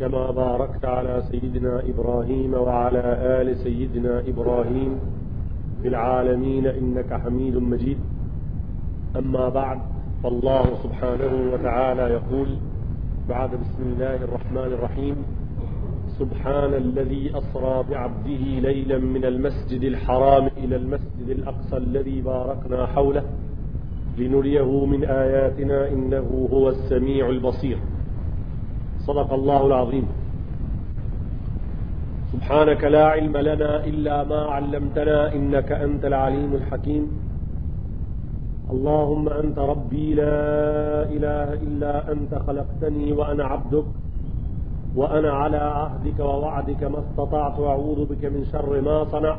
كما باركت على سيدنا إبراهيم وعلى آل سيدنا إبراهيم في العالمين إنك حميد مجيد أما بعد فالله سبحانه وتعالى يقول بعد بسم الله الرحمن الرحيم سبحان الذي أسرى بعبده ليلا من المسجد الحرام إلى المسجد الأقصى الذي باركنا حوله لنريه من آياتنا إنه هو السميع البصير صدق الله العظيم سبحانك لا علم لنا إلا ما علمتنا إنك أنت العليم الحكيم اللهم أنت ربي لا إله إلا أنت خلقتني وأنا عبدك وأنا على عهدك ووعدك ما استطعت أعوذ بك من شر ما صنعت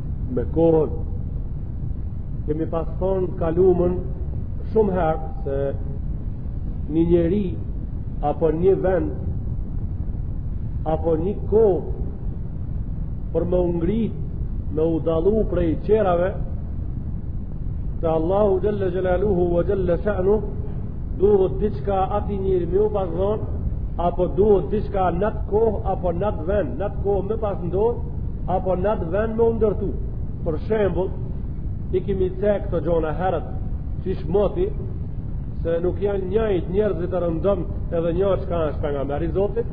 Me kohën, kemi pas thonë kalumen shumë herë se një njeri apo një vend apo një kohë për me u ngrit me u dallu prej qerave te Allahu xhele xhelaluhu ve xhele shanuhu duhet diçka ati njeri me iu pas dhon apo duhet diçka n'at kohë apo n'at vend n'at kohë me pas ndodh apo në atë vend me u ndërtu për shembul i kimi cek këto gjona herët qysh moti se nuk janë njajt njerëzit e rëndomt edhe nja çka është pejgamber i Zotit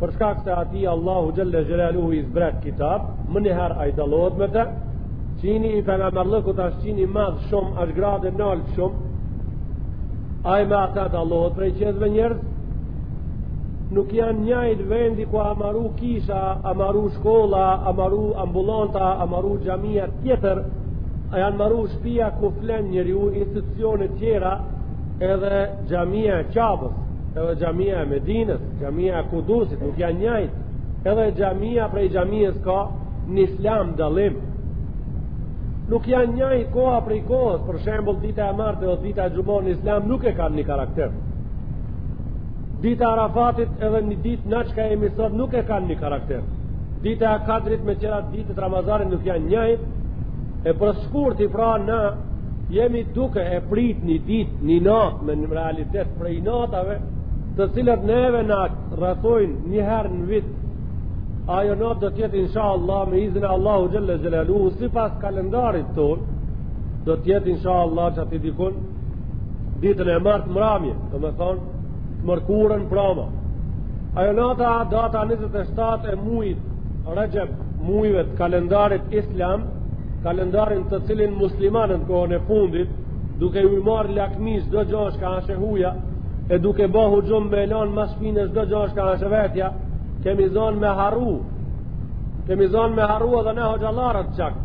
për shkak se ati Allahu xhele xhelaluhu i zbret kitab menjëherë ai dallohet me te çini i pejgamberllëkut asht çin i madh shumë asht gradë e nalt shumë ai me ate dallohet prej qerve njerëz nuk janë njajt vendi ku a maru kisha, a maru shkolla, a maru ambulanta, a maru xhamia tjetër, janë maru shpia ku flen njeriu institucione tjera, edhe xhamia e Qabës, edhe xhamia e Medinës, xhamia e Kudusit, nuk janë njajt, edhe xhamia prej xhamisë ka në islam dallim. Nuk janë njajt koha prej kohës, për shembull dita e martë dhe dita e xhumo n'islam nuk e kanë një karakter. Dita e Arafatit edhe një dit në çka jemi sot nuk e kanë një karakter. Dita e Kadrit me qerat ditë të Ramazanit nuk janë njajt, e për shkurt i pra na jemi duke e prit një dit një natë në realitet prej natave të cilat neve na rrethojnë një herë në vit ajo natë do t'jetë inshallah me izin e Allahu xhele xhelaluhu sipas kalendarit tonë do t'jetë inshallah qaty dikun Ditën e martë mramje, domethonë, të mërkurën prama. Ajo natë a data 27 e mujit Rexheb mujve të kalendarit islam, kalendarin të cilin muslimanët kohën e fundit, duke ju marrë lakmi çdo gjo çka asht e huja, e duke ba huxhum me e lanë mas shpine çdo gjo çka asht e vetja, kemi zonë me harru, kemi zonë me harru edhe ne hoxhallarët qakë,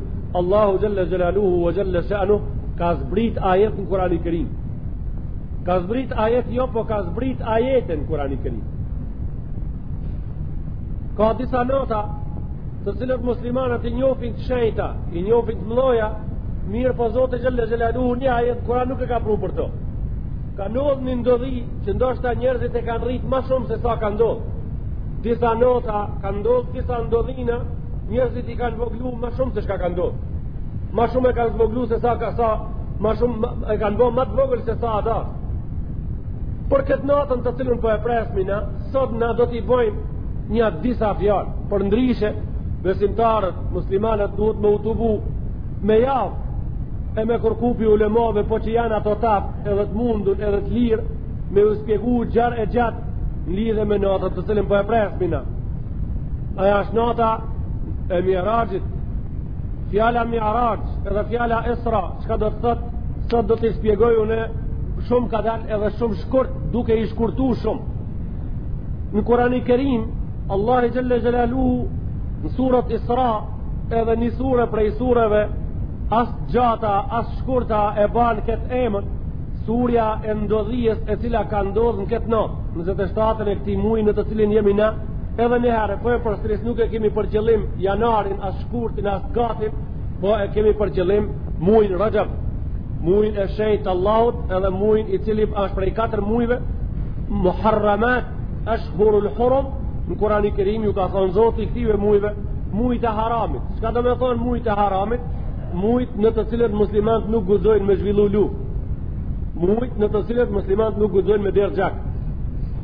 Allahu xhele xhelaluhu ve xhele shanuhu ka zbrit ajet në Kurani Kerim. Ka zbrit ajet jo, po ka zbrit ajet në Kurani Kerim. Ka disa nata të cilat muslimanët i njofin të shenjta, i njofin të mdhoja, mirëpo Zoti xhele xhelaluhu një ajet në Kuran nuk e ka pru për të. Ka ndodhë një ndodhi që ndoshta njerëzit e kanë rritë ma shumë se sa ka ndodhë. Disa nata ka ndodhë, disa ndodhina, njerëzit I kanë zvoglu ma shumë se çka ka ndodhë. Ma shumë e kanë zvoglu se sa ka sa, ma shumë e kanë bo ma të vogël se sa ata. Për këtë natën të cilën po e presmi na, sot na do t'i bojmë nja disa fjalë. Përndryshe, besimtarët, muslimanët duhet me u tubu me javë e me kërku pi ulemave po që janë ato tap edhe të mundur edhe të lirë me u spjegu gjanë e gjatë në lidhe me natën të cilën po e presim na. Ajo është nata e Mi'rajit. Fjala Mi'raj edhe fjala Isra, çka do të thotë, sot do t'i shpjegoj unë shumë kadalë edhe shumë shkurt duke i shkurtu shumë. Në Kurani Kerim, Allahu Xhelle Xhelalu në suret Isra edhe një sure prej sureve as t'gjata, as t'shkurta e banë këtë emën surja e ndodhijes e cila ka ndodhë në këtë natë në 27 e këtij muji në të cilin jemi na Edhe një herë po e përsëris nuk e kemi për qëllim janarin as shkurtin as gushtin, po e kemi për qëllim mujin Rexheb, mujin e shenjtë të Allahut, edhe mujin i cili është prej katër mujve Muharramat, Ashhurul Hurum, në Kur'ani Kerim ju ka thonë Zoti këtyre mujve, mujt e haramit. Çka do me thonë mujt e haramit? Mujt në të cilët muslimanët nuk guxojnë me zhvillu luftë. Mujt në të cilët muslimanët nuk guxojnë me derdh gjak.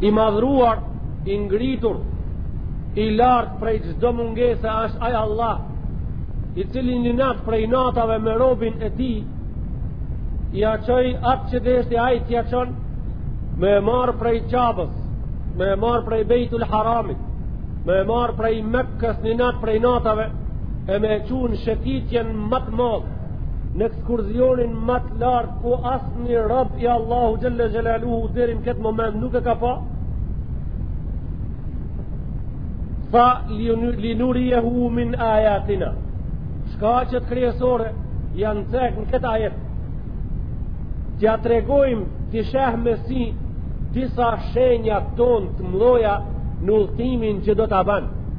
i madhëruar i ngritur i lartë prej çdo mungese është ai Allah i cili një natë prej natave me robin e tij ia çoi atë që deshti ai t'ia çon me e marrë prej Qabës me e marrë prej Bejtul haramit me e marrë prej Mekkës një natë prej natave e me e çu në shëtitjen ma të madhe Në ekskurzionin ma të lartë ku asnjë rob i Allahu xhalla xhelaluhu deri në këtë moment nuk e ka pa. Fa linuriyehu min ayatina. Shkaqet kryesore janë cek në këtë ajet. T'ia tregojmë t'i sheh me si disa shenja tona të mdhaja në udhtimin që do ta ban.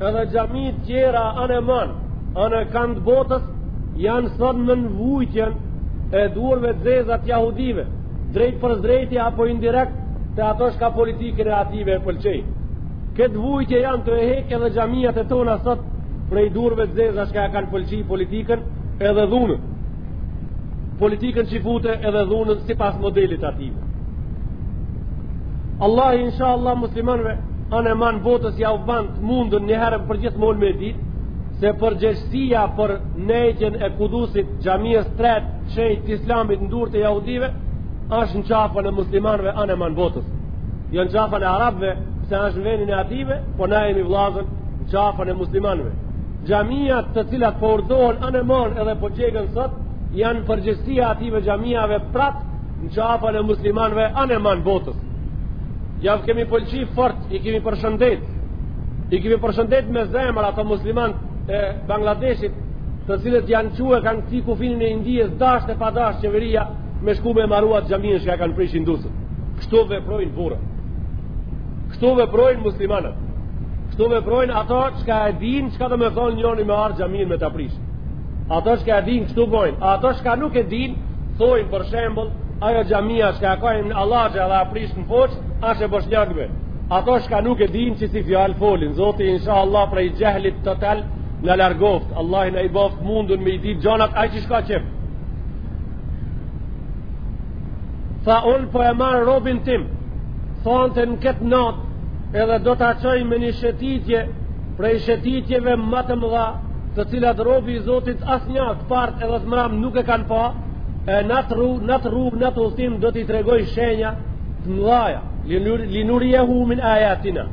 Edhe xhamitë tjera anë e mbanë, anë e kand botës, janë sot nën vujtjen e durve t'zeza të jahudive, drejtpërsëdrejti apo indirekt te ato çka politikën e atyve e pëlqej. Këtë vujtje janë tu e hek edhe xhamiat e tona sot prej durve t'zeza çka e kanë pëlqy politikën edhe dhunën. Politikën çifute edhe dhunën sipas modelit t'atyve. Allah i insha Allah muslimanve anë e manë botës jau baftë mundun njëherë për gjithë mun me ditë se përgjegjsia për nejtjen e Kudusit xhamisë tretë shenjtë të islamit në durë të jahudive është në qafën e muslimanve anë e mbanë botës jo në qafën e arabve se është në venin e atyve po na jemi vlazën në qafën e muslimanve xhamiat të cilat po urdhohen anë e manë edhe po djegen sot janë përgjegjsia atyve xhamiave prapë në qafën e muslimanve anë e manë botës. Jau kemi pëlqi fort, i kemi përshëndet, i kemi përshëndet me zemër ato muslimanët e Bangladeshit, të cilët janë çue e kanë këcy kufinin e Indisë, dasht e padasht qeveria, me shku me e maruat xhaminë çka e kanë prish indusët. Kështu veprojnë burra. Kështu veprojnë muslimanët. Kështu veprojnë ato çka e dinë çka domethonë njoni me ardhë xhaminë me ta prishë. Ato çka e dinë kështu bojnë, ato çka nuk e dinë, thojnë për shembull, ajo xhamia çka e kanë n'Allaxha e prishën në Foçë, asht e boshnjakëve. Ato çka nuk e dinë qësi fjalë folin, zoti insha Allah prej xhehlit total na largoftë, Allah na i boftë mundun me i dit gjanat, ai qysh ka qef. Tha unë po e marr robin tim, thotë në këtë natë, edhe do ta çoj me një shetitje, prej shetitjeve ma të mëdha, të cilat robi i Zotit asnjë, të parët edhe të mramët nuk e kanë pa, e në atë rrugë, në atë rrugë, në atë udhëtim do t'i tregoj shenja të mëdha. Linurijehu min ayatina.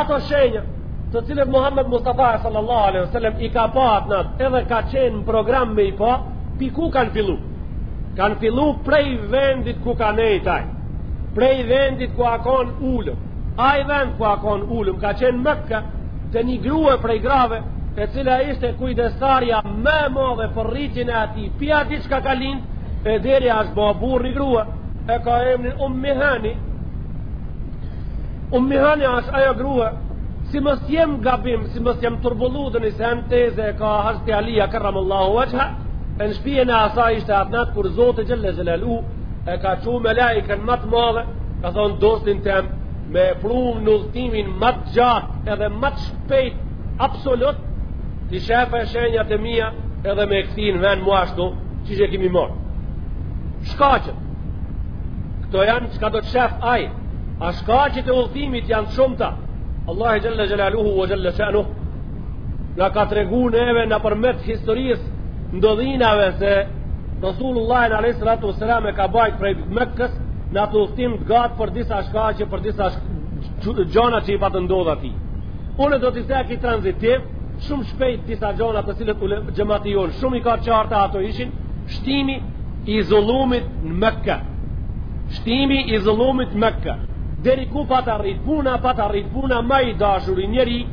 Ato shenja të cilat Muhammed Mustafa sallallahu alaihi wasallam i ka pa atë natë, edhe ka qenë në program me i pa, pi ku kanë fillu? Kanë fillu prej vendit ku ka nejt aj. prej vendit ku a kon ulun. Ai vend ku a kon ulun ka qenë Mekka te një grua prej grave, e cila ishte kujdestarja më e madhe për rritjen e atij. Pi ati çka ka lind e deri asht bo burr i grua, e ka emrin Ummihani. Ummihani asht ajo grua Si mos jem gabim, si mos jem turbullu dhe ni sen teze e ka hazreti Alija kerrem Allahu vexheh në shpijen e asaj ishte atnat kur Zoti Xhelle Xhelaluhu e ka çu melaiken ma të madhe, ka thonë dostin tem, me e pru në udhëtimin ma të gjatë edhe ma të shpejt, absolut, t'i shefe shenjat e mija edhe me e këthi në vend mo ashtu, qi e kemi marrë. Shkaqet? Këto janë çka do të shef aj, a shkaqet e udhëtimit janë të shumta, Allahi xhelle xhelaluhu o xhelle shanuhu, Na ka tregu neve nëpërmjet historisë ndodhinave se Rasulullahin alejhi salatu wesselam e ka bajt prej Mekës në atë udhëtim të gatë për disa shkaqe për disa gjona që i patën ndodh atij. Unë do t'i ceki tranzitiv, shumë shpejt disa gjona të cilat ule, xhemati jonë shumë i ka qarta ato ishin, shtimi i zullumit në Mekë. Shtimi i zullumit në Mekë. Deri ku pat arrit puna, pat arrit puna, ma i dashuri njeri,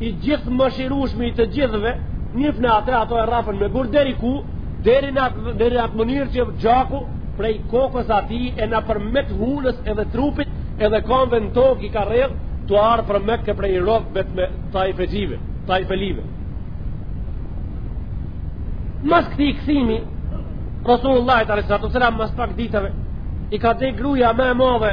i gjithëmëshirshmi i të gjithëve, njëfë në atë ato e rrafën me gurë deri ku, deri në atë, deri në atë mënyrë që gjaku prej kokës atij e nëpërmjet hunës edhe trupit edhe kamve në tokë i ka rrjedhë, tu ardh për Meke prej rrëdhë vetë me tajfexhive, tajfelive. Mas këtij kthimi, Rasulullahit alejhi salatu wesselam mas pak ditëve, i ka dek gruja më e madhe,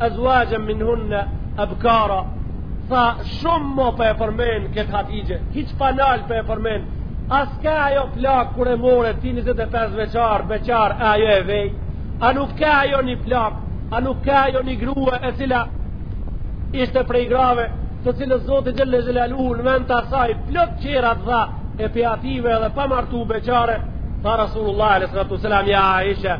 Azwajan minhunna abkara Tha shumë mo po e përmen këtë Hatixhe Hiç pa nalë po e përmen A s'ka ajo plakë kur e more ti 25 vjeçar, beqar e ajo e vej A nuk ka ajo një plakë A nuk ka ajo një grue e cila Ishte prej grave Të cilës Zoti xhelle xhelaluhu në vend të asaj Plot tjera t'dha e pi ative edhe pa martu beqare Tha Rasulullah a.s. Ja Aisha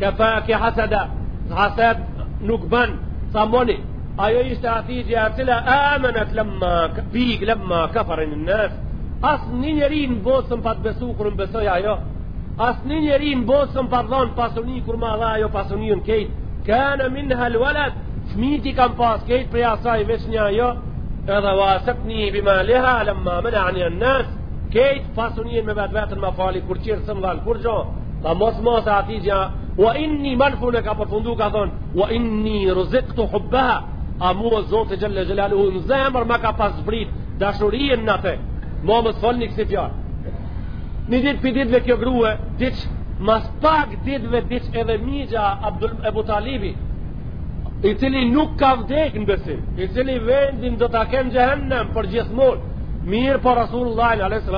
Kefaki hasada Në hasad nuk ban Sa moni Ajo ishte Hatixheja e cila Amenet lemma Bi lemma Kefere bi en-nas Asnjë njeri në botë S'm pat besu kur më besoi ajo Asnjë njeri në botë S'm pat dhonë pasuni Kur ma dha ajo pasuninë kejt Kane minhal walad Fmitë i kam pas kejt Prej asaj veç një jo Edhe wasetni bimaliha Lemma mena'ani en-nas Kejt pasuninë e vetvetes Ma fali kur tjerët s'm dhanë Kurgjo Tha mos mos e Hatixhja Wa inni ma n'fund ka përfundu ka thonë Wa inni ruziktu hubbeha A mua Zoti xhelle xhelaluhu Në zemër ma ka pas zbrit Dashurinë në te Ma mos e fol një kësi fjalë Një ditë prej ditëve kjo grue Diq mas pak ditëve diq edhe mixha Abdul Ebu Talibi I cili nuk ka vdek në besim I cili vendin do ta ketë xhehennem Përgjithmonë Mirëpo Rasulullahin A.S.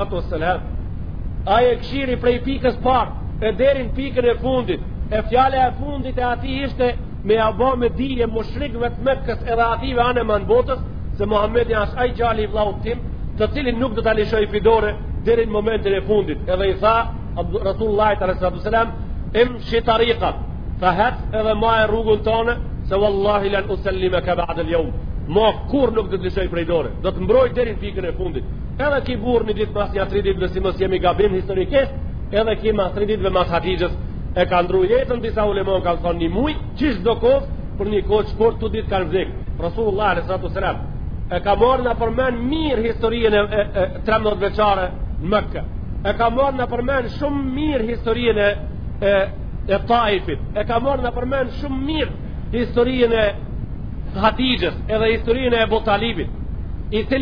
Ai e këshiri prej pikës parë e deri në pikën e fundit. E fjala e fundit e atij ishte me ia bë me dije mushrikëve të Mekës edhe ative anë e manë botës se Muhamedi asht ai djali i vllaut tim, të cilin nuk do ta lëshoj pi dore deri në momentin e fundit. Edhe i tha Rasulullah sallallahu alaihi wasallam, "Imshi tariqak, a hec edhe maje rrugën tonde, se wallahi lan usallimaka ba'da al-yawm." Ma kurrë nuk do të lëshoj prej dore, do të mbroj deri në pikën e fundit. Edhe ky burrë një ditë mas një tri ditëve si mos jam gabim historikisht, edhe ky mas tri ditëve mas Hatixhes e ka ndrru jetën disa ulemon kanë thonë një muj, çishdo kohë për një kohë shkurt të dytë kanë vdekë. Rasulullah alejhi salatu selam e ka marrë në përmend mirë historinë e, e, e 13 vjeçare në Mekë. E ka marrë në përmend shumë mirë historinë e, e, e Taifit. E ka marrë në përmend shumë mirë historinë e Hatixhes edhe historinë e Ebu Talibit. I të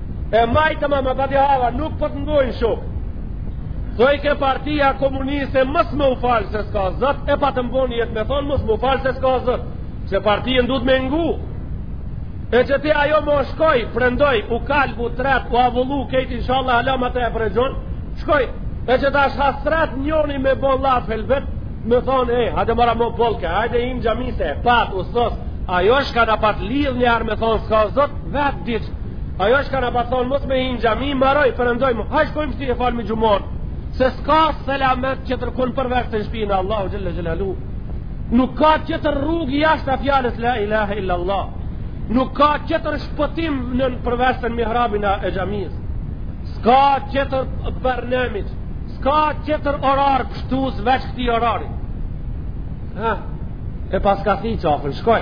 E majtë ma më bati hava nuk po të ngojnë shok Thojke partia komuniste mos me u falë se s'ka Zot E pate mbanje ti me thonë mos me u falë se s'ka Zot Se partinë duhet me ngu E tashti ajo mo shkoi, perëndoi, u kalë, u tret, u avullu, kejti inshalla hala matet e përgjon Shkoi, e që tash as s'ta ndalon njeri me bon lafe vet Me thonë, e, hajde more më thojke, hajde hin xhamisë, pat, u sos Ajo shka na pat lidh njëherë me thonë s'ka Zot Vet dit. Ajo shka na pat thon mos me hi n'xhami, maroi, perëndoi. Haj shkojm shti e falim xhumanë. Se s'ka selamet tjetërkund përveç në shpinë e Allahut xhelle xhelaluhu. Nuk ka tjetër rrugë jashta fjalës la ilaha illa Allah. Nuk ka tjetër shpëtim në përveç në mihrabin e xhamis. S'ka tjetër barnamit. S'ka tjetër orar pshtues veç këtij orari. Ha. E paska thi qafën, shkoi.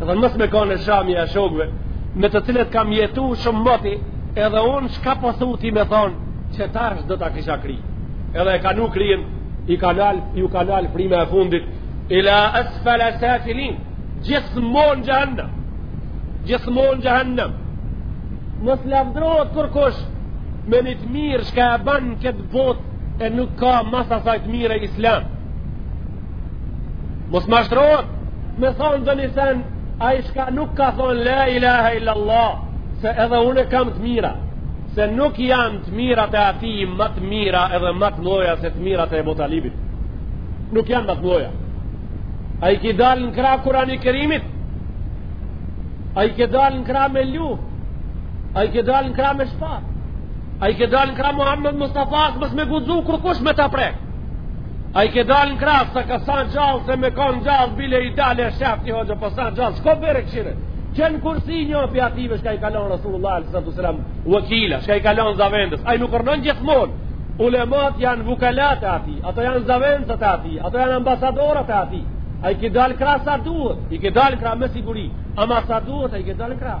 Dhe mos me konë sharja e shokve Me të cilët kam jetu shumë moti Edhe unë shka po thu ti me thonë Që tash do ta kisha kri Edhe e ka ul kryen I ka nal, iu ka nal fryma e fundit Ila asfala safilin Gjithmon xhehennem Gjithmon xhehennem Mos lavdrohet kurkush Me ndonji të mirë shka e ban n'këtë botë E nuk ka mas asaj të mire islam Mos mashtrohet me thonë ndonji send, ai shka nuk ka thonë la ilaha illallah, se edhe unë kam të mira, se nuk janë të mirat e atij ma të mira edhe ma të mdhoja se të mirat e Ebu Talibit. Nuk janë ma të mdhoja. A i ke dalë në krah Kurani Kerimit, a i ke dalë në krah me gjuhë, a i ke dalë në krah me shpatë, a i ke dalë në krah Muhammed Mustafasë mos me guxu kërkush me ta prekë. A i ke dalë në krah sa ka kan gjallë se me kanë gjallë bile i del e sheh një hoxhë po sa gjallë shko bre kshyre që në kursi një për ative shka i ka lonë Rasulullah alejhi salatu selam vekila shka i ka lonë zavendës ai nuk rrnon gjithmonë ulemat janë vukalat e atij ata janë zavendësat e atij ata janë ambasadorat e atij a i ke dalë krah sa duhet i ke dalë krah me siguri ama sa duhet a i ke dalë krah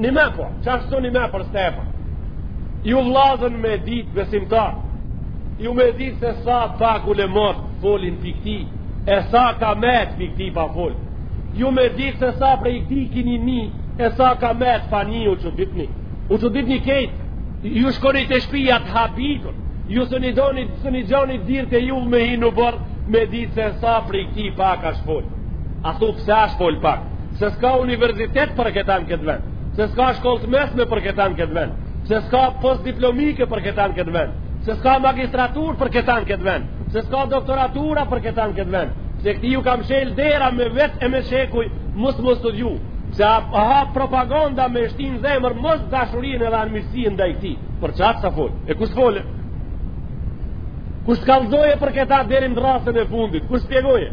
Një me po, që ashtë të një me për stefa? Ju vllazën me ditë besimtar, ju me ditë se sa pak ulematë folin për këti, e sa ka met për këti pa fol. Ju me ditë se sa për këti kini ni, e sa ka met pa ni u çuditni. U çuditni krejt, ju shkoni te shpija të habitur, ju së një doni, s'i gjoni dirtë ju me hi në oborr, me ditë se sa për këti pak ashtë fol. A thu pëse ashtë fol pak? Pse s'ka universitet për këta në këtë vend? Pse s'ka shkollë të mesme për këta në këtë vend? Pse s'ka postdiplomike për këta në këtë vend? Pse s'ka magistratur për këta në këtë vend? Pse s'ka doktoratura për këta në këtë vend? Pse këti ju ka mshelë dera me vjet e me shekuj mos m'u studiu? Pse a, a propaganda me shti në zemër mosdashurinë edhe anmiqësinë ndaj këti? Për qatë s'a folë? E kush folë? Kush kallzoje për këta deri në drasën e fundit? Kush shpjegoje?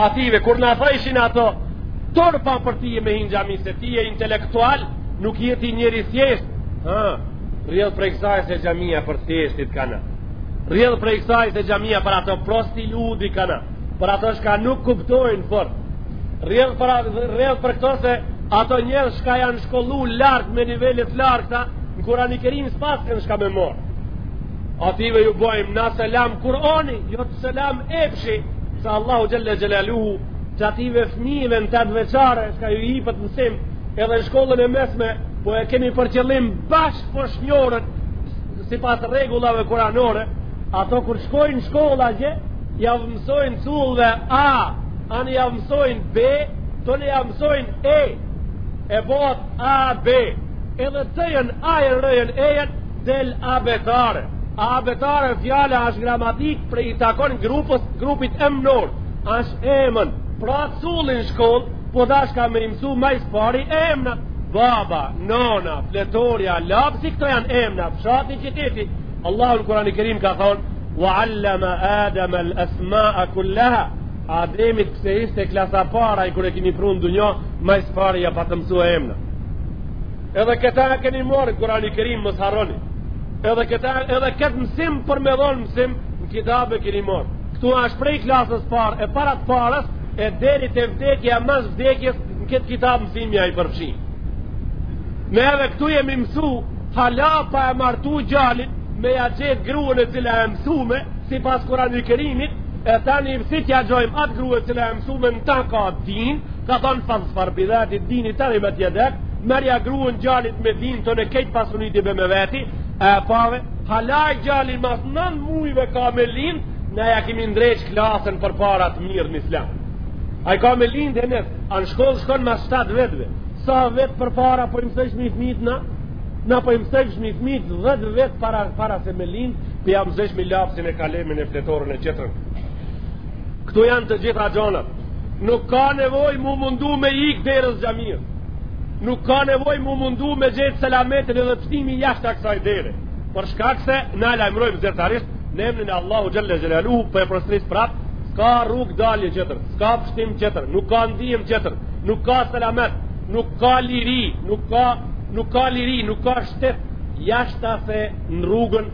Ative, kur na thojshin ato, turp a për tije me hi në xhami, se ti je intelektual, nuk je ti njeri i thjesht, ha, rrjedhë prej kësaj se xhamia për të thjeshtit kana, rrjedhë prej kësaj se xhamia për ato prosti ludi kana, për ato shka nuk kuptojnë për, rrjedhë për, rrjedhë për këto se ato njerëz shka janë shkollu lartë me nivele të larta, në Kurani Kerim s'pasken shka me morr. Ative ju bojmë na selam Kurani, jo të selam epshi, se Allahu Xhelle Xhelaluhu, që ative fmijve në tetëvjeçare, shka ju ipet mësim, edhe në shkollën e mesme, po e kemi për qëllim bashkë foshnjorët, sipas rregullave kuranore, ato kur shkojnë në shkolla gje, javë mësojnë cullve A, tanë javë mësojnë B, tonë javë mësojnë E, e botë A, B, edhe tëjën A, e rëjën E, Del abetare. A abetare fjala është gramatik për i takon grupës, grupit emnor. Është emën. Pra cullit në shkollë, po dashka me i mësu ma s'pari emna. Baba, nona, fletorja, lapsi, këto janë emna. Fshati qyteti. Allahu në Kurani Kerim ka thonë, Wa allama Adam al asma a kullaha. Ademit pse ishte klasa e parë kur e kini pru në dynjo, ma s'pari ja pat mësu emna. Edhe këta e keni marrë Kurani i Kerim mos harroni. Edhe këta edhe këtë mësim për me dhon mësim në kitab e keni marrë. Ktu është prej klasës parë e para të parës e deri te vdekja mas vdekjes në këtë kitab mësimi a i përfshim. Ne edhe këtu jemi mësu hala pa e martu gjalit me ja gjet gruën e cila e mësume sipas Kurani i Kerimit e tani si t'ja gjojmë atë gruë e cila e mësume në ta ka din Ka thonë fadhfer bi dhatid-dini teribet jedak, merrja gruen djalit me din të në kejt pasunitë i bje me veti, e pave, hala ai djali mas nën mujve ka me lind, ne ja kemi ndreq klasën përpara t'mirë në islam. Ai ka me lind edhe nëse ai në shkollë shkon mas 7 vjetëve, sa vjet përpara po i mësojshmi fmit na, na po i mësojshmi fmit 10 vjet para, para se me lind, po ja mësojshmi lapsin e kalemin e fletoren e tjetrën. Këtu janë të gjitha gjonat, Nuk ka nevoj m'u mundu me ik derës xhamisë Nuk ka nevoj m'u mundu me gjetë selametin edhe pshtimin jashta ksaj dere Për shkak se na lajmërojmë zyrtarisht Në emnin e Allahut Xhelle Xhelaluhu Po e përsëris prap S'ka rrugëdalje tjetër S'ka pshtim tjetër Nuk ka ndihmë tjetër Nuk ka selamet Nuk ka liri Nuk ka Nuk ka liri Nuk ka shtet Jashta se në rrugën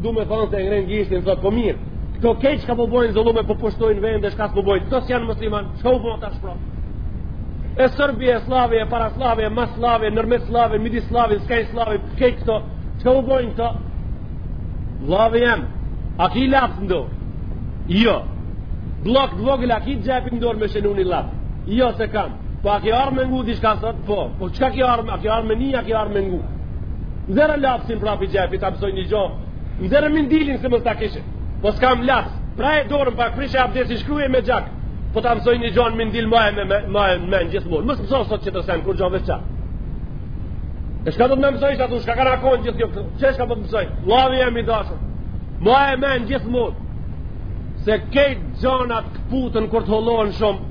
du me thonë se e ngrenë gishtin, thotë, po mirë, këto kejt qka po bojnë zullume, po pushtojnë vende, shka s'po bojnë, këto s'janë musliman, shka u bo tash pra? E Sërbi, e sllavi, e parasllavi, e massllavi, e nërmetsllavi, e midissllavi, skajsllavi, kejt këto, shka u bonë këto? Vllavi jem, a ki laps n'dorë? Jo, bllok të vogël, a ki n'xhep, n'dorë me shenu një llaf? Jo se kam, Po a ke ardhë me ngu diçka sot? Po, po qka ke ardhë, a ke ardhë me një, a ke ardhë me ngu? Nxerre lapsin prej xhepi, ta mësoj një gjo, nxerre mindilin se mos ta kishe, po s'kam laps, preje dorën pak prishe abdesin shkruje me gjak, po ta mësoj një gjo në mindil maje me, me, me, men gjithmonë, mos t'mësoj sot qetër sen, kurgjo veç qat. E shka do të më mësojsh qatu, shka ka rakon gjithë kjo, që shka po të mësoj, vllavi jem i dashtun, maje men gjithmonë, se kejt gjonat këputen kur të hollohen shumë,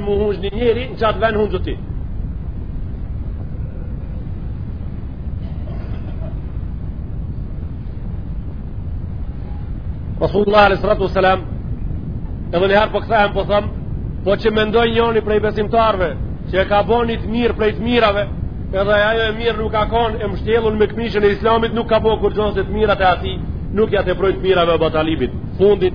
M'u hunxë një njeri në qat ven hunxë ti. Rasulullah alayhi salatu wasalam edhe një herë po kthehem po them po qe mendon njëri prej besimtarëve që e ka bo një të mirë prej të mirave edhe ajo e mirë nuk ka kon e mbështjellun me këmishën e islamit nuk ka bo kurgjo se të mirat e atij nuk ja teprojnë të mirave t'Ebu Talibit fundit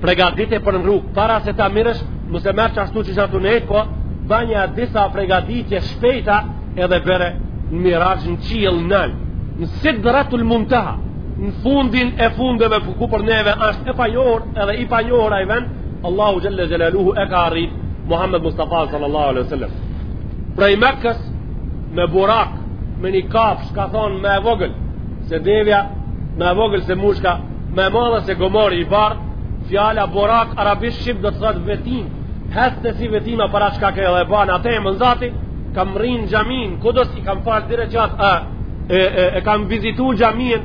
Pregadite për në rrugë, para se ta merrsh, mos e merr qashtu qysh qatu nejtë, po bonja disa pregaditje t'shpejta edhe bjere në miraxh në qiell nelt, në Sidretul Munteha, në fundin e fundeve për ku për neve ashtë e panjohur edhe i panjohur ai ven, Allahu Xhelle Xhelaluhu e ka arrit Muhammed Mustafa sallallahu alaihi sallam. Prej Mekës me burak, me një kafshë, ka thonë ma e vogël se devja, ma e vogël se mushka, ma e madhe se gomari i bardh, fjala borak arabisht shqip do të thotë vetimë. Hecte si vetima para çka ke edhe ban atë më zati, kam rrin n'xhamin, Kudus i kam fal dy reqate e, e, e kam vizitu xhamin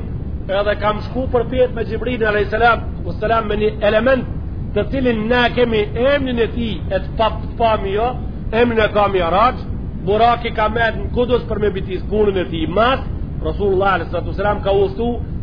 edhe kam shku përpjetë me Xhibrin alayhis salam, u salam me një element të cilin ne kemi emrin e tij e të pam ta pami jo, emrin e kam i araq, buraki ka met në Kudus për me e bitis punën e tij mas, Rasulullah alayhis salam ka ustu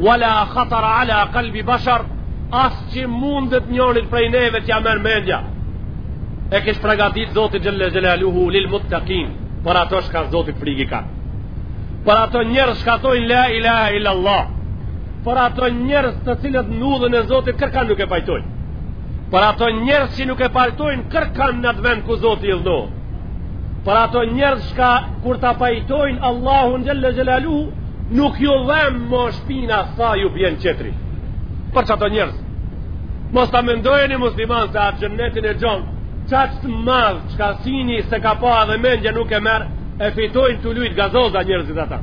Wala khatar ala qalbi bashar as që mundet njonit prej neve t'ja merr mendja. E kish pregatit Zoti xhelle xhelaluhu lil muttaqin, por ato shka Zoti frigi ka. Për ato njerëz çka thojnë la ilaha illa Allah. Për ato njerëz të cilët n'udhën e Zotit kërkan nuk e pajtojnë. Për ato njerëz që nuk e pajtojnë kërkan në atë vend ku Zoti hidhnohet. Për ato njerëz çka kur ta pajtojnë Allahun xhelle xhelaluhu Nuk ju dhem ma shpina sa ju bjen qetri Por ç'ato njerëz Mos ta mendojeni musliman se atë xhenetin e gjon qaq të madh çka syni s'e ka pa edhe mendja nuk e merr E fitojnë tu lujt gazoza njerëzit ata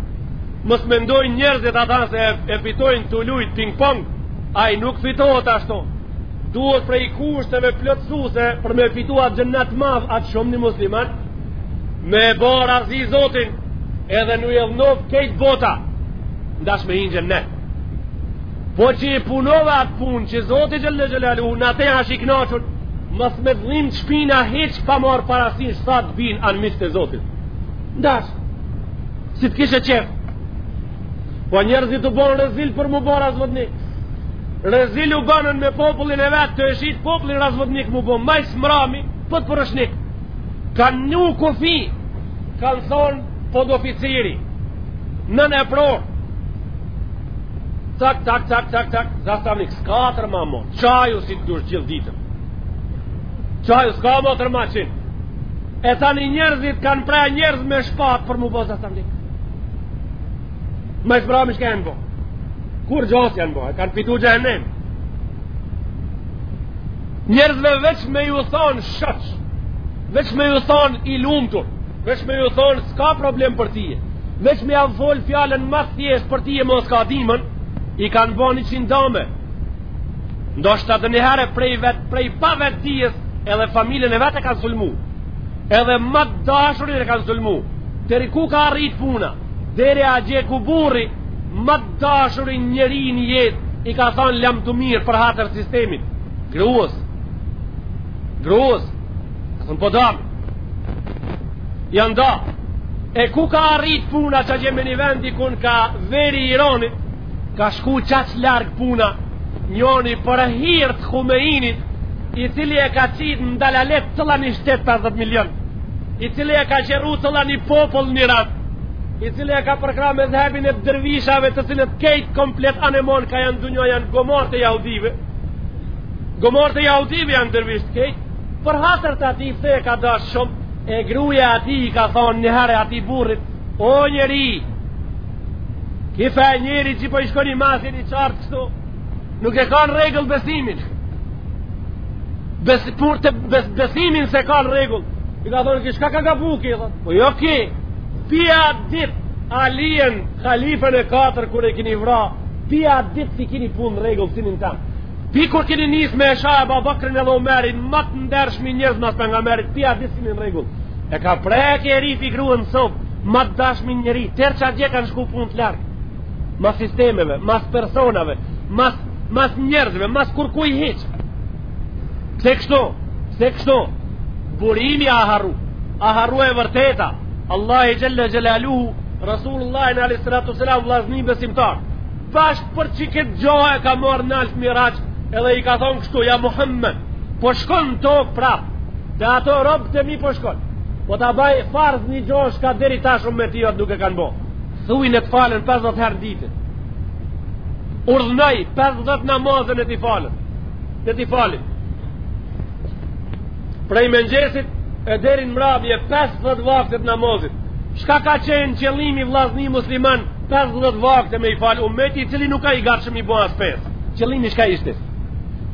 Mos mendojnë njerëzit ata se e, e fitojnë tu lujt ping pong Ai nuk fitohet ashtu Duhet prej kushteve plotësuese për me fitu atë xhenet madh atë shumë një musliman Me e ba razi Zotin edhe n'u hidhnoftë krejt bota ndash me ingjen në qoftë që e punove atë punë që Zoti xhelle xhelaluhu në atë asht i knaqun mos me t'dhimt shpina hiç pa marrë parasin sa të bin anmiqtë e Zotit ndash si të kishe qef po njerëzit u bon rezil për m'u bo razvodnik rezil u banën me popullin e vet qeshte populli razvodnik m'u bo ma i smrami potporuçnik Ka një kufi, kanë thonë podoficiri, nën e pror. Tak, tak, tak, tak, tak, zastavnik, s'ka tërma mo, qaju si të dush gjithë ditën. Qaju s'ka mo tërma qi. E tani njerëzit kanë pre njerëz me shpatë për m'u bo zastavnik. Ma i shbrami çka jan bo. Kur gjo s'janë bo, e kanë fitu xhehenem. Njerëzve veç me ju thonë shoq, veç me ju thonë i lumëtur, veç me ju thonë s'ka problem për tije, veç me jau fol fjalën ma thjesht për tije mo s'ka dimën, i kanë bo njëqind dame. Ndoshta donjëherë prej, vet, prej pavetëdijes edhe familjen e vet e kanë sulmu, edhe ma t'dashurin e kanë sulmu, deri ku ka arrit puna, Deri atje ku burri ma të dashurin njeri në jetë i ka thonë lamtumirë për hatër t'sistemit. Grues. Grues. Ka thonë po dahmi. Janë da. E ku ka arrit puna qagje me një vend dikun ka veri i Iranit Ka shku qaq larg puna njoni për hir të Humeinit i cili e ka qit në dalalet cëlla një shtet 50 milion i cili e ka qorru cëlla një popull n'Iran i cili e ka përkra medhhebin e dërvishave të cilët kejt komplet anemanë ka janë n'dunja janë gomarë të jahudive gomarë të jahudive janë dërvishtë kejt për hatër të ati se e ka dash shumë e gruja e atij i ka thonë njëherë ati burrit o njeri Kifa e njeri që po i shkoni masin i qartë kështu, nuk e kanë rregull besimin. Bes, pur të bes, besimin s'e kanë rregull. I ka thonë, kishka ka ka buki, dhe. Po jo ki, pi a dit, Alinë, khalifën e katërt, kur e kini vra, pi a dit s'i kini punt rregull, si në tamë. Pi kur kini nis me e sha Ebu Bekrin e Omerin, ma t'ndershmit njerëz mas pejgamberit, pi a dit s'jini në rregull. E ka prek herifi gruen sëpë, ma të dashmin njeri, teri qatje kanë shku punët larg, mas sistemeve, mas personave, mas, mas njerëzve, mas kurkuj heç. Pse kështu, pse kështu, burimi a harru, a harru e vërteta, Allahi xhel-le xhelaluhu, Rasulullahi alejhi salatu ves-selam, vllazni besimtarë, Bash për qikët gja e ka marrë nalt n'Miraxh edhe i ka thonë kështu, ja Muhammed, po shkon në tokë prap, te ato robtë e mi po shkon, po ta baj farz një gja çka deri tash ummeti jot nuk e kanë bo. Thuj ne të falen 50 herë n'ditë, urdhnoj 50 namaze ne t'i falin, ne t'i falin. prej mëngjesit e deri në mbrëmje 50 vakte të namazit. Çka ka qenë qëllimi vllazni musliman 50 vakte me i fal ummeti i cili nuk a i gatshëm m'i bo as pesë. Qëllimi çka ishte?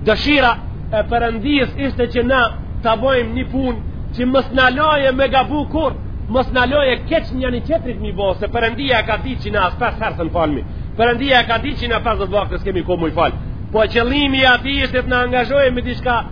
Dëshira e Perëndisë ishte që na të bëjmë një punë që mos na laje me gabu kurrë, mos na laje keq njëni-tjetrit m'i bo, se Perëndia ka ditë që na as pesë herë s'un falmi. Perëndia ka ditë që na 50 vakte s'kemi kohë me i fal. Po qëllimi i atij ishte të na angazhojë me diçka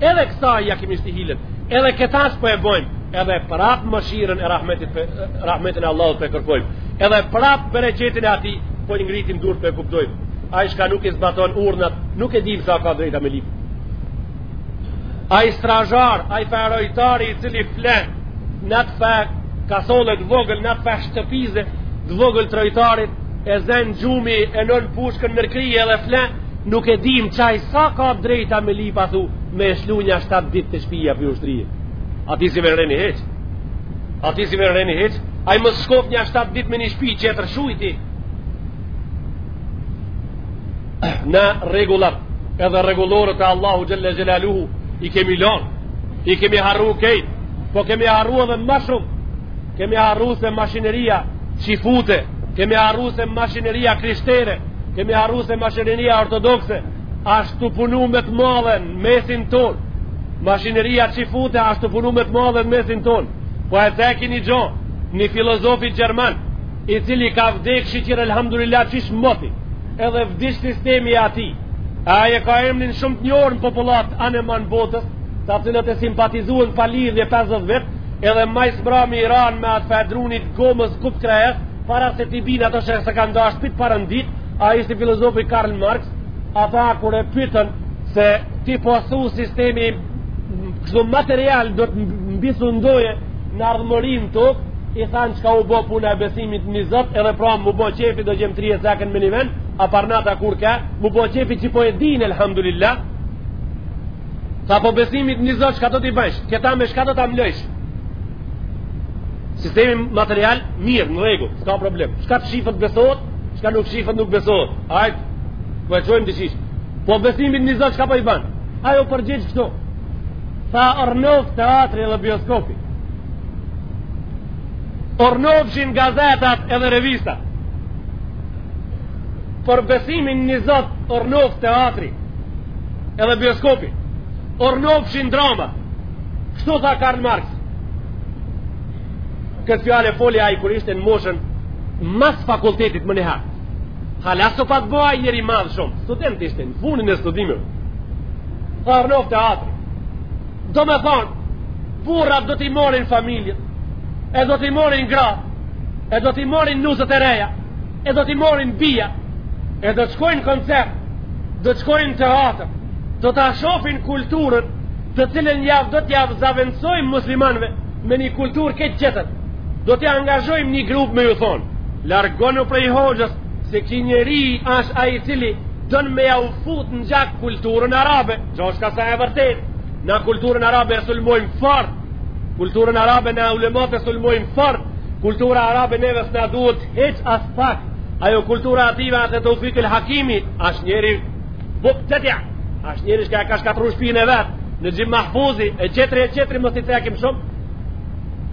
Edhe kësaj ja kemi shti hilen Edhe këta s'po e bojmë Edhe prap mëshirën e rahmetin, pe, rahmetin e Allahut po e kërkojmë Edhe prap bereqetin e atij Po i ngritim durt po e kuptojmë Ai çka nuk i zbaton urdhnat Nuk e dim sa ka drejta me lip Ai strazhar Ai far rojtari i cili fle N'atë far kasolle të vogël N'atë far shtëpize Të vogël të rojtarit E zen gjumi e vën pushkën nër krye dhe fle Nuk e dim qaj sa ka drejta me lip a thu me e shlu nja shtat dit te shpija pi ushtrie. Ati s'i vjen reni heç. Ati s'i vjen reni heç. Ai mos shkoft nja shtat dit me një shpi që e të rëshujti? Ne rregullat edhe rregulloret e Allahut xhel-le xhelaluhu i kemi lon, i kemi harru kejt, po kemi harru edhe ma shumë. Kemi harru se mashineria qifute, kemi harru se mashineria krishtere, kemi harru se mashineria ortodokse, asht tu punu me të madhe në mesin ton. Mashineria qifute asht tu punu me të madhe në mesin ton. Po e theki një gjo, një filozofi gjerman, i cili ka vdek shyqyr elhamdulillah qysh moti, edhe vdiq sistemi i atij. Ai e ka emnin shumë të njoft në popullatë anë e mbanë botës, të cilët e simpatizuën pa lidhje 50 vjet, Edhe ma s'mbrami i ranë me atë fedrunit gomës kup krejës, para se t'i binë ato sheh se kanë dashtë pitë parëndit, ai ishte filozofi Karl Marx, ata kur e pytën se ti po thu sistemi kështu material do të mbisundojë në ardhmëri n'tokë, i thanë qka u bo puna e besimit një zot edhe pra mu bo qefi do djem t'rij e cekën me një vend a parnata kur ke mu bo qefi që po e din elhamdulillah Tha po besimit një zot çka do t'i bësh? Këta me çka do ta mlojsh? Sistemi material mirë, në rregull, s'ka problem. Çka të shifet besohet, çka nuk shifet nuk besohet. Hajt. Po e çojmë diqysh. Po besimit një zot çka po i ban? Ai u përgjigj kështu. Tha rrnoftë teatri dhe bioskopi. Rrnofshin gazetat edhe revista. Për besimin një zot rrnoftë teatri edhe bioskopi rrnofshin dramat kështu tha Karl Marx këtë fjalë e foli ai kur ishte në moshën mas fakultetit menjëher hala s'u pat bo ai njeri i madh shumë student ishte në funin e studimeve tha rrnoftë teatri domethonë burrat do t'i morin familjet e do t'i morin gratë e do t'i morin nuset e reja e do t'i morin bijat, e do të shkojnë koncert, do të shkojnë teatër, do ta shofin kulturën të cilën jau do t'jau zavendësojmë muslimanve me një kulturë krejt qetër, do ta angazhojmë një grup me ju thonë, largonu prej hoxhës se ky njeri ashtë ai i cili don me jau fut në gjak kulturën arabe, gjo çka s'a e vërtet, na kulturën arabe e sulmojmë fort, Kulturën arabe na ulemat e sulmojmë fort. Kultura arabe neve s'na duhet hiç as pak. Ajo kultura ative atë Teufik el Hakimi, ashtë njeri buk të tja, ashtë njeri shka e ka shkatru shpinë e vetë, Nexhib Mahfuzi, e qetri e qetri mos i thekim shumë,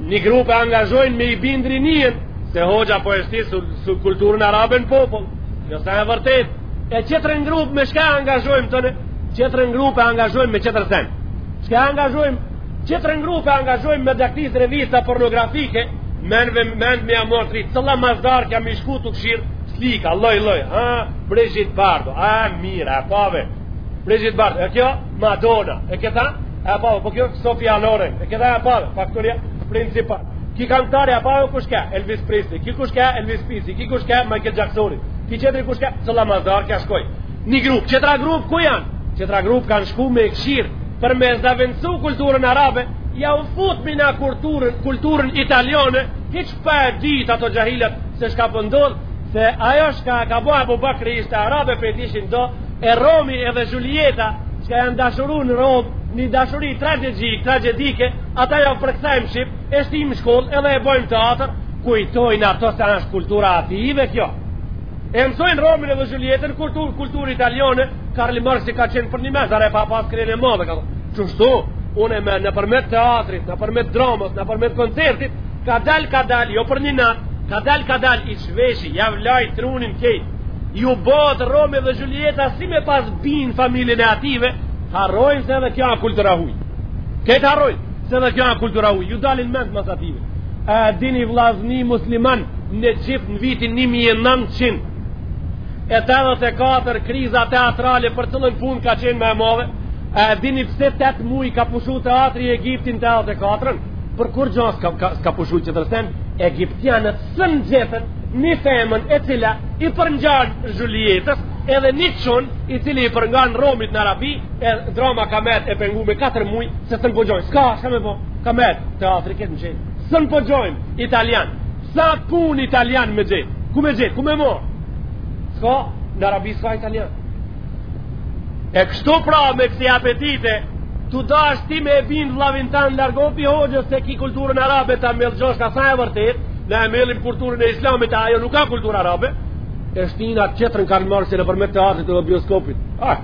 një grup e angazhojnë me i bind rininë, se hoxha po e shti su, su kulturën arabe në popull, jo s'a e vërtet, e qetri një grup me shka angazhojmë të në, qetri një grup angazhojmë me qetër sen, shka angazhojmë, Qetrën grup e angazhojmë me gatis revista pornografike, me mend me mend me ia marr trutë, cilla mazallah qa me shku t'kshir, slika, loj, loj, a, Brigitte Bardo, a e mira, e pave, Brigitte Bardo, e kjo, Madonna, e këta, e pave, po kjo, Sofia Loren, e këta, e pave, p'aktorja, principal, ky këngëtar, e pave, kush ke, Elvis Presley, ky kush ke, Elvis Presley, ky kush ke, Michael Jacksoni, ky qetri kush ke, cëlla mazdar kja shkoj, një grup, qetra grup, ku janë? Qetra grup kanë shku me kshirë, për me zavendsu kulturën arabe, ja u futmi na kulturën, kulturën italiane, hiq pa e dit ato xhahilat se shka po ndodh, po se ajo shka ka bo Ebu Bekri ishte arabe prejt e ishin do, e Romi edhe Julieta, shka janë dashuru në Rom, një dashuri tragjegjik, tragjedike, ata ja u përkthejmë shqip, e shtim n'shkoll, edhe e bojmë teatr, kujtojnë ata se është kultura e atyve kjo. E mësojnë Romeo dhe Julietën kulturë kulturë italiane, Karl Marx i ka qenë për ni mejzi e ka pas kryen e madhe, ka thonë. Qështu, unë me nëpërmjet teatrit, nëpërmjet dramës, nëpërmjet koncertit, ka dal, ka dal, jo për një natë, kadal, kadal, i shveshi, ja u laj trunin krejt, ju bo, Romeo dhe Julieta, si me pas bi n'familjen e atyve, harrojnë se edhe kjo a kulturë e huj. Krejt harrojnë se edhe kjo a kulturë e huj, ju dalin mend mas atyve. A dini vllazni musliman në Egjipt në vitin 1984 kriza teatrale për cillën pun ka qenë ma e madhe? A dini pse 8 muj ka pushu teatri e Egjiptit n'84-ën? Për kurgjo s'ka, s'ka pushu për qetër sen, Egjiptianët s'un e gjetën një femën e cila i përngjan Zhulietës edhe një çun i cili i përngjan Romit në Arabi, E drama ka met e pengume 4 muj se s'un po gjojnë. S'ka, shka me bo? Ka met teatri krejt n'qenë. S'un po gjojnë italian. Sa pun italian me gjetë? Ku me gjetë? Ku me morr? S'ka, në Arabi s'ka italian. E kështu pra me kësi apetite, tu dash ti me e bindë vllavin tan, largo pi hoxhës se ky kulturën arabe ta me ligjo shka s'a e vërtet, ne e mjellim kulturën e islamit, ajo nuk ka kulturë arabe, e shti n'a qetrën kanë marrë se nëpërmjet të artit dhe bioskopit. Ah!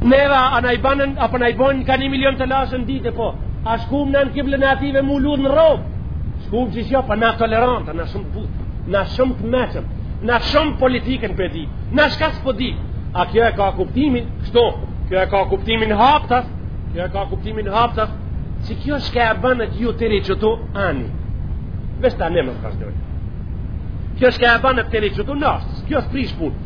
Neva, a na i banën, apo na i bojnë ka një milion të lashë n'ditë, po. A shkum në në kiblën e atyve mu lutë në robë. Shkum që shjo, pa po na toleranta, na shumë të butë, na shumë të mençëm, na shumë politikën pe di, na shka s'po di. A kjo e ka kuptimin, kështu, kjo e ka kuptimin haptas, kjo e ka kuptimin haptas, që kjo shka e banët ju te qëtu, ani. Vesh ta ne më të Kjo shka e banët te qëtu, nështë, kjo s'e prish punë.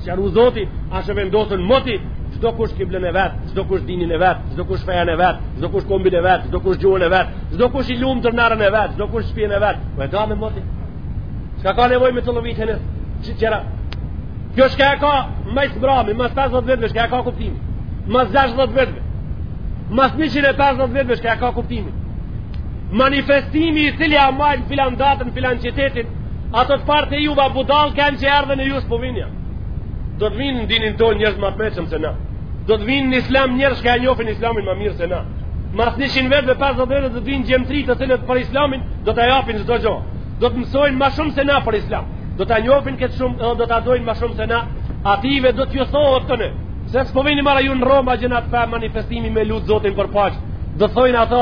Çka ka dashtë zoti, asht vendosën moti, çdo kush kiblën e vet, çdo kush dinin e vet, çdo kush fejën e vet, çdo kush kombin e vet, çdo kush gjuhën e vet, çdo kush i lumtur n'arën e vet, çdo kush shpijën e vet, po e dajme moti. Shka ka nevojë me të lovit e nësë, që qera. Kjo shka e ka, ma s'mbrami, mas 50 vjetëve, shka e ka kuptimi, mas 60 vjetëve, mas 150 vjetëve, shka e ka kuptimi. Manifestimi i cili e majnë filan datën, filan qytetin, Ato të parë e juv budallë kanë që erdhën e ju s'po vini, a. Do të vinë në dinin tonë njerëz ma të meçëm se na. Do të vinë në islam njerëz që e njofin islamin ma mirë se na. Mas njëqind vjet dhe pesëdhjetë do vinë xhematli të cilët për islamin, do të japin çdo gjo. Do të mësojnë ma shumë se na për islam. Do të njofin kaq shumë edhe do ta dojnë ma shumë se na. Atyve do t'ju thohet ejani. Pse s'po vini mara ju në Roma në njëfar manifestimi me lutë zotin për paqë. Do të thojnë ato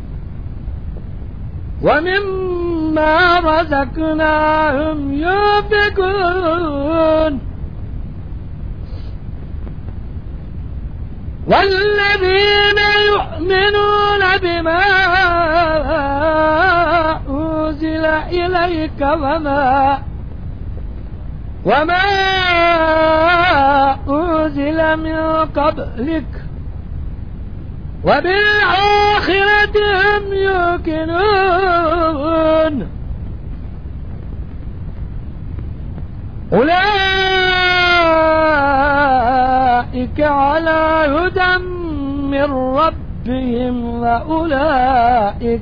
ومما رزقناهم ينفقون والذين يؤمنون بما أنزل إليك وما وما أنزل من قبلك وبالآخرة هم يوقنون أولئك على هدى من ربهم وأولئك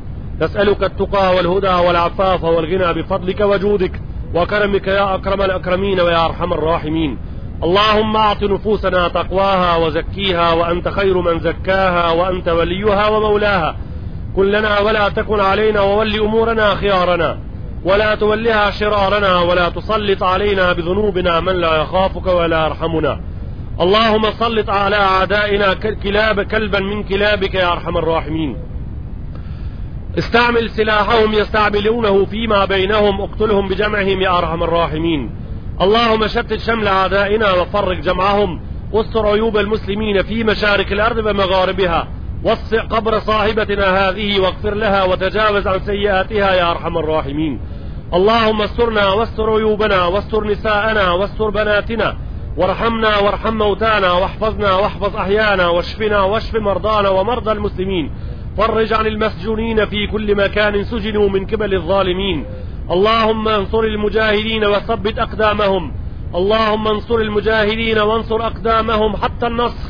نسألك التقى والهدى والعفاف والغنى بفضلك وجودك وكرمك يا أكرم الأكرمين ويا أرحم الراحمين اللهم أعط نفوسنا تقواها وزكيها وأنت خير من زكاها وأنت وليها ومولاها كن لنا ولا تكن علينا وول أمورنا خيارنا ولا تولها شرارنا ولا تسلط علينا بذنوبنا من لا يخافك ولا يرحمنا اللهم سلط على أعدائنا كلاب كلبا من كلابك يا أرحم الراحمين استعمل سلاحهم يستعملونه فيما بينهم اقتلهم بجمعهم يا أرحم الراحمين اللهم شتت شمل أعدائنا وفرق جمعهم واستر عيوب المسلمين في مشارق الأرض ومغاربها وسع قبر صاحبتنا هذه واغفر لها وتجاوز عن سيئاتها يا أرحم الراحمين اللهم استرنا واستر عيوبنا واستر نساءنا واستر بناتنا وارحمنا وارحم موتانا واحفظنا واحفظ أحيانا واشفنا واشف مرضانا ومرضى المسلمين فرج عن المسجونين في كل مكان سجنوا من قبل الظالمين اللهم انصر المجاهدين وثبت أقدامهم اللهم انصر المجاهدين وانصر أقدامهم حتى النصر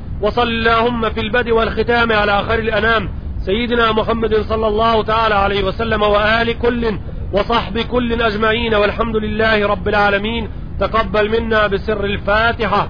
وصل اللهم في البدء والختام على آخر الأنام سيدنا محمد صلى الله تعالى عليه وسلم وآل كل وصحب كل أجمعين والحمد لله رب العالمين تقبل منا بسر الفاتحة